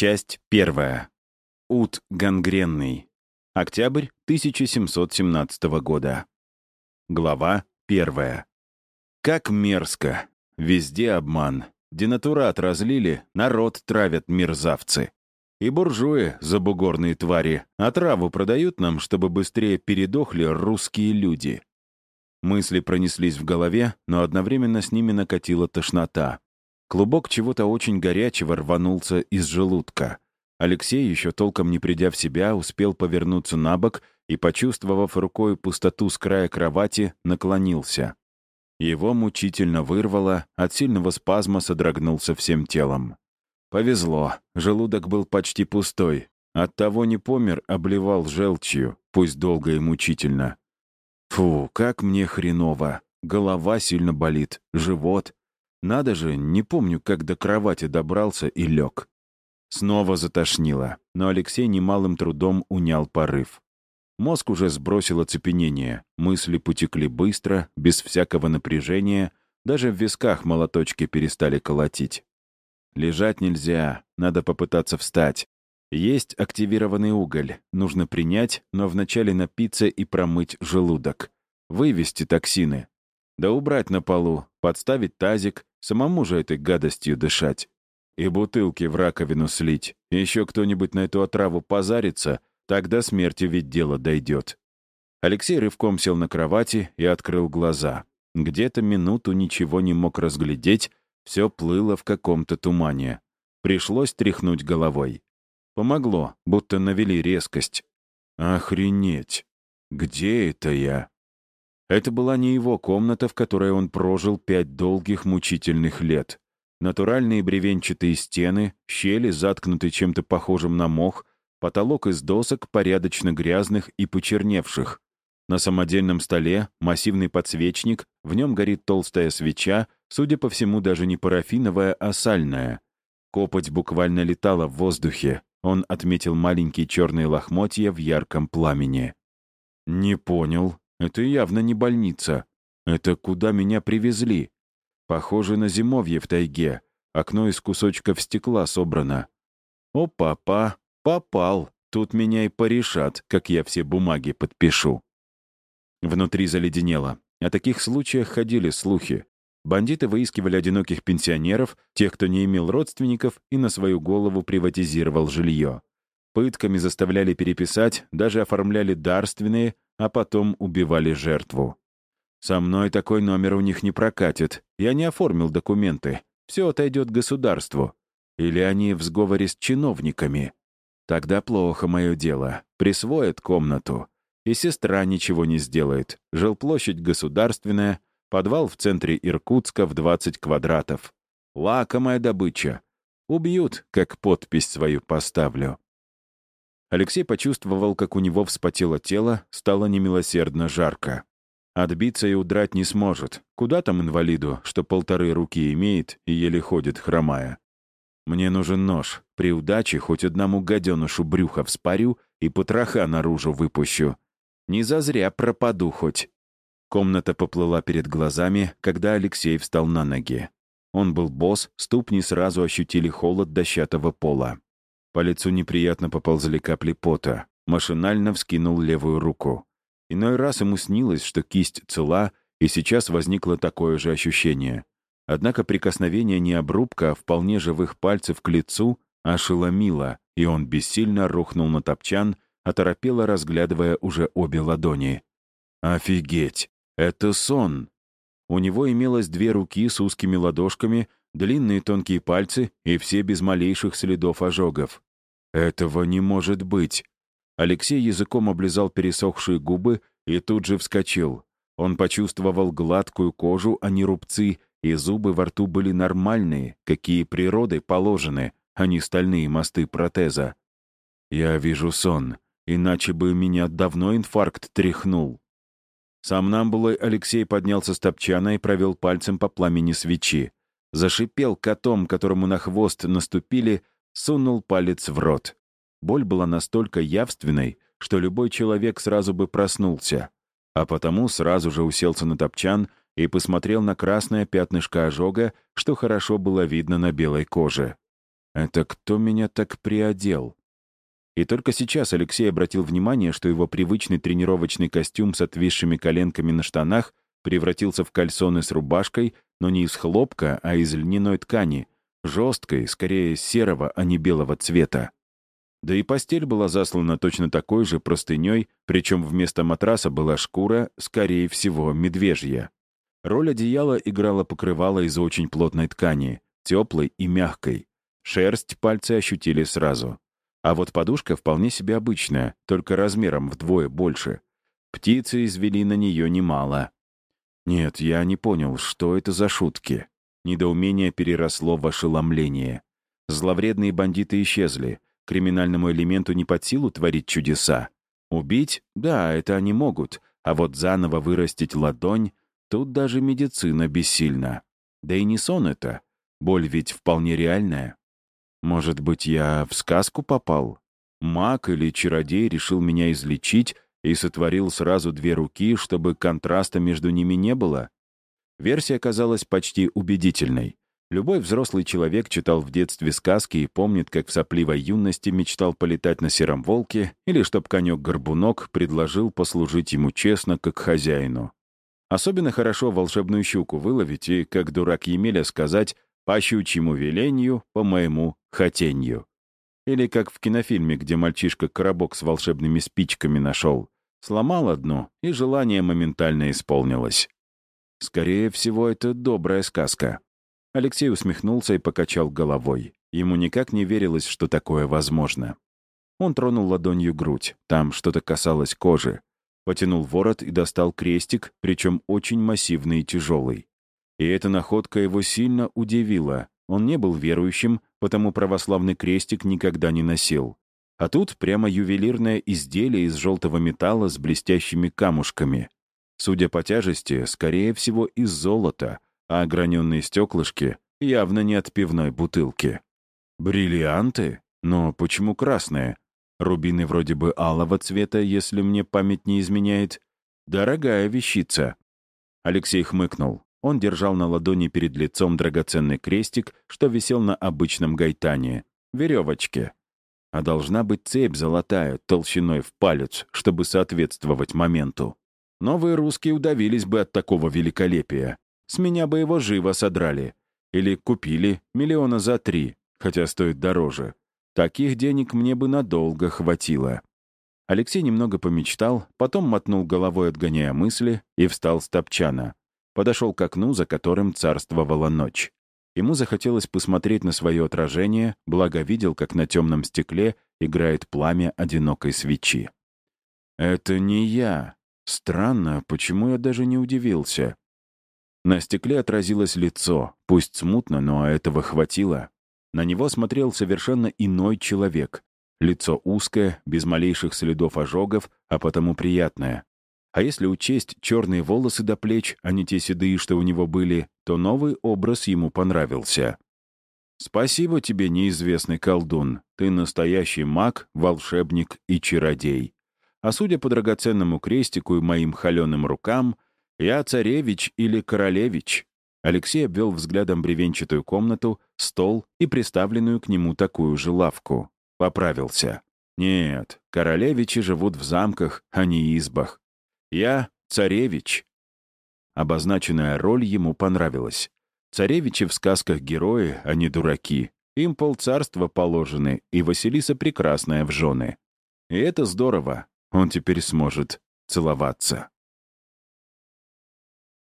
Часть первая. Ут гангренный. Октябрь 1717 года. Глава первая. Как мерзко. Везде обман. Денатурат разлили, народ травят мерзавцы. И буржуи, забугорные твари, отраву продают нам, чтобы быстрее передохли русские люди. Мысли пронеслись в голове, но одновременно с ними накатила тошнота. Клубок чего-то очень горячего рванулся из желудка. Алексей, еще толком не придя в себя, успел повернуться на бок и, почувствовав рукой пустоту с края кровати, наклонился. Его мучительно вырвало, от сильного спазма содрогнулся всем телом. Повезло, желудок был почти пустой. Оттого не помер, обливал желчью, пусть долго и мучительно. Фу, как мне хреново. Голова сильно болит, живот. Надо же, не помню, как до кровати добрался и лег. Снова затошнило, но Алексей немалым трудом унял порыв. Мозг уже сбросил оцепенение, мысли потекли быстро, без всякого напряжения, даже в висках молоточки перестали колотить. Лежать нельзя, надо попытаться встать. Есть активированный уголь, нужно принять, но вначале напиться и промыть желудок. Вывести токсины. Да убрать на полу, подставить тазик, самому же этой гадостью дышать. И бутылки в раковину слить. Еще кто-нибудь на эту отраву позарится, тогда смерти ведь дело дойдет. Алексей рывком сел на кровати и открыл глаза. Где-то минуту ничего не мог разглядеть, все плыло в каком-то тумане. Пришлось тряхнуть головой. Помогло, будто навели резкость. Охренеть! Где это я? Это была не его комната, в которой он прожил пять долгих мучительных лет. Натуральные бревенчатые стены, щели, заткнутые чем-то похожим на мох, потолок из досок, порядочно грязных и почерневших. На самодельном столе массивный подсвечник, в нем горит толстая свеча, судя по всему, даже не парафиновая, а сальная. Копоть буквально летала в воздухе, он отметил маленькие черные лохмотья в ярком пламени. «Не понял. Это явно не больница. Это куда меня привезли? Похоже на зимовье в тайге. Окно из кусочков стекла собрано. О, папа, попал. Тут меня и порешат, как я все бумаги подпишу». Внутри заледенело. О таких случаях ходили слухи. Бандиты выискивали одиноких пенсионеров, тех, кто не имел родственников и на свою голову приватизировал жилье. Пытками заставляли переписать, даже оформляли дарственные, а потом убивали жертву. Со мной такой номер у них не прокатит. Я не оформил документы. Все отойдет государству. Или они в сговоре с чиновниками. Тогда плохо мое дело. Присвоят комнату. И сестра ничего не сделает. Жилплощадь государственная, Подвал в центре Иркутска в 20 квадратов. Лакомая добыча. Убьют, как подпись свою поставлю. Алексей почувствовал, как у него вспотело тело, стало немилосердно жарко. Отбиться и удрать не сможет. Куда там инвалиду, что полторы руки имеет и еле ходит, хромая? Мне нужен нож. При удаче хоть одному гаденышу брюха вспорю и потроха наружу выпущу. Не зазря пропаду хоть. Комната поплыла перед глазами, когда Алексей встал на ноги. Он был босс, ступни сразу ощутили холод дощатого пола. По лицу неприятно поползли капли пота. Машинально вскинул левую руку. Иной раз ему снилось, что кисть цела, и сейчас возникло такое же ощущение. Однако прикосновение не обрубка, а вполне живых пальцев к лицу ошеломило, и он бессильно рухнул на топчан, оторопело разглядывая уже обе ладони. «Офигеть! Это сон. У него имелось две руки с узкими ладошками, длинные тонкие пальцы и все без малейших следов ожогов. Этого не может быть. Алексей языком облизал пересохшие губы и тут же вскочил. Он почувствовал гладкую кожу, а не рубцы, и зубы во рту были нормальные, какие природой положены, а не стальные мосты протеза. «Я вижу сон, иначе бы меня давно инфаркт тряхнул». Сам намбулой Алексей поднялся с топчана и провел пальцем по пламени свечи. Зашипел котом, которому на хвост наступили, сунул палец в рот. Боль была настолько явственной, что любой человек сразу бы проснулся. А потому сразу же уселся на топчан и посмотрел на красное пятнышко ожога, что хорошо было видно на белой коже. Это кто меня так приодел? И только сейчас Алексей обратил внимание, что его привычный тренировочный костюм с отвисшими коленками на штанах превратился в кальсоны с рубашкой, но не из хлопка, а из льняной ткани, жесткой, скорее серого, а не белого цвета. Да и постель была заслана точно такой же простыней, причем вместо матраса была шкура, скорее всего, медвежья. Роль одеяла играла покрывало из очень плотной ткани, теплой и мягкой. Шерсть пальцы ощутили сразу. А вот подушка вполне себе обычная, только размером вдвое больше. Птицы извели на нее немало. Нет, я не понял, что это за шутки. Недоумение переросло в ошеломление. Зловредные бандиты исчезли. Криминальному элементу не под силу творить чудеса. Убить? Да, это они могут. А вот заново вырастить ладонь — тут даже медицина бессильна. Да и не сон это. Боль ведь вполне реальная. Может быть, я в сказку попал? Маг или чародей решил меня излечить и сотворил сразу две руки, чтобы контраста между ними не было? Версия казалась почти убедительной. Любой взрослый человек читал в детстве сказки и помнит, как в сопливой юности мечтал полетать на сером волке или чтоб конек-горбунок предложил послужить ему честно, как хозяину. Особенно хорошо волшебную щуку выловить и, как дурак Емеля, сказать «по щучьему велению, по моему хотенью». Или как в кинофильме, где мальчишка коробок с волшебными спичками нашел. Сломал одну, и желание моментально исполнилось. Скорее всего, это добрая сказка. Алексей усмехнулся и покачал головой. Ему никак не верилось, что такое возможно. Он тронул ладонью грудь. Там что-то касалось кожи. Потянул ворот и достал крестик, причем очень массивный и тяжелый. И эта находка его сильно удивила. Он не был верующим, потому православный крестик никогда не носил. А тут прямо ювелирное изделие из желтого металла с блестящими камушками. Судя по тяжести, скорее всего, из золота, а ограненные стеклышки явно не от пивной бутылки. Бриллианты? Но почему красные? Рубины вроде бы алого цвета, если мне память не изменяет. Дорогая вещица. Алексей хмыкнул. Он держал на ладони перед лицом драгоценный крестик, что висел на обычном гайтане. Веревочке. А должна быть цепь золотая, толщиной в палец, чтобы соответствовать моменту. Новые русские удавились бы от такого великолепия. С меня бы его живо содрали. Или купили миллиона за три, хотя стоит дороже. Таких денег мне бы надолго хватило. Алексей немного помечтал, потом мотнул головой, отгоняя мысли, и встал с топчана. Подошел к окну, за которым царствовала ночь. Ему захотелось посмотреть на свое отражение, благо видел, как на темном стекле играет пламя одинокой свечи. «Это не я», Странно, почему я даже не удивился. На стекле отразилось лицо, пусть смутно, но этого хватило. На него смотрел совершенно иной человек. Лицо узкое, без малейших следов ожогов, а потому приятное. А если учесть черные волосы до плеч, а не те седые, что у него были, то новый образ ему понравился. «Спасибо тебе, неизвестный колдун. Ты настоящий маг, волшебник и чародей а судя по драгоценному крестику и моим холеным рукам, я царевич или королевич. Алексей обвел взглядом бревенчатую комнату, стол и приставленную к нему такую же лавку. Поправился. Нет, королевичи живут в замках, а не избах. Я царевич. Обозначенная роль ему понравилась. Царевичи в сказках герои, а не дураки. Им полцарства положены, и Василиса прекрасная в жены. И это здорово. Он теперь сможет целоваться.